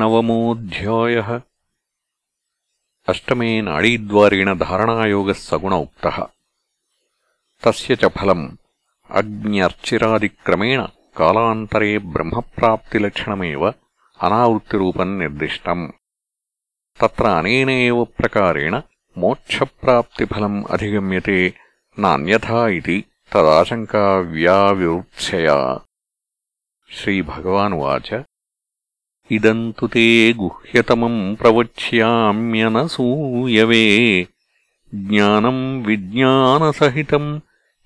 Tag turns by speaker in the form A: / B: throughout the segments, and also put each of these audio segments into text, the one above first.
A: नवमोऽध्यायः अष्टमे नाडीद्वारेण धारणायोगः सगुण उक्तः तस्य च फलम् अग्न्यर्चिरादिक्रमेण कालान्तरे ब्रह्मप्राप्तिलक्षणमेव अनावृत्तिरूपम् निर्दिष्टम् तत्र अनेन एव प्रकारेण मोक्षप्राप्तिफलम् अधिगम्यते नान्यथा इति तदाशङ्का व्याविवृत्स्यया श्रीभगवानुवाच ఇదం తు గుహ్యతమం ప్రవక్ష్యామ్యనసూయవే జ్ఞానం విజ్ఞానసహితం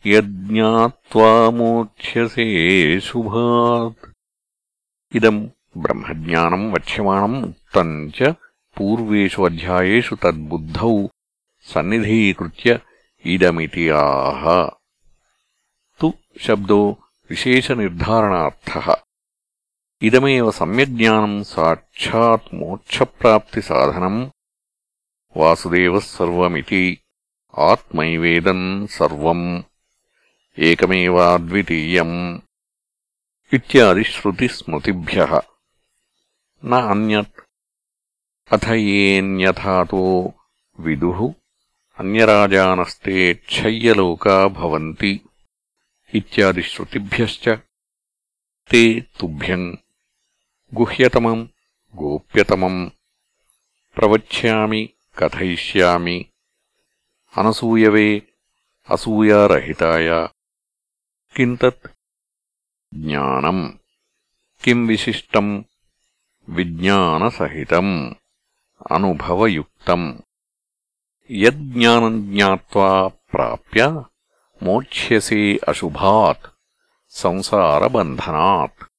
A: యజ్ఞాత్వా మోక్ష్యసే శుభాత్ ఇదం బ్రహ్మజ్ఞానం వక్ష్యమాణం ఉక్తం చ పూర్వేషు అధ్యాయేషు తద్బుద్ధౌ. సన్నిధీకృత్య ఇదమితి ఆహ. తు శబ్దో విశేషనిర్ధారణార్థ शब्दो विशेषनिर्धारणार्थः इदमेव सम्यग्ज्ञानम् साक्षात् मोक्षप्राप्तिसाधनम् वासुदेवः सर्वमिति आत्मैवेदम् सर्वम् एकमेवाद्वितीयम् इत्यादिश्रुतिस्मृतिभ्यः न अन्यत् अथ येऽन्यथातो विदुः अन्यराजानस्ते क्षय्यलोका भवन्ति इत्यादिश्रुतिभ्यश्च ते तुभ्यम् గుహ్యతమం గోప్యతమం. ప్రవక్ష్యామి కథయిష్యామి. అనసూయవే అసూయారహితాయ. కిం తత్ జ్ఞానం. కిం విశిష్టం విజ్ఞానసహితం. అనుభవయుక్తం. యజ్ఞానం జ్ఞావా ప్రాప్య మోక్ష్యసే అశుభాత్. సంసారబంధనాత్.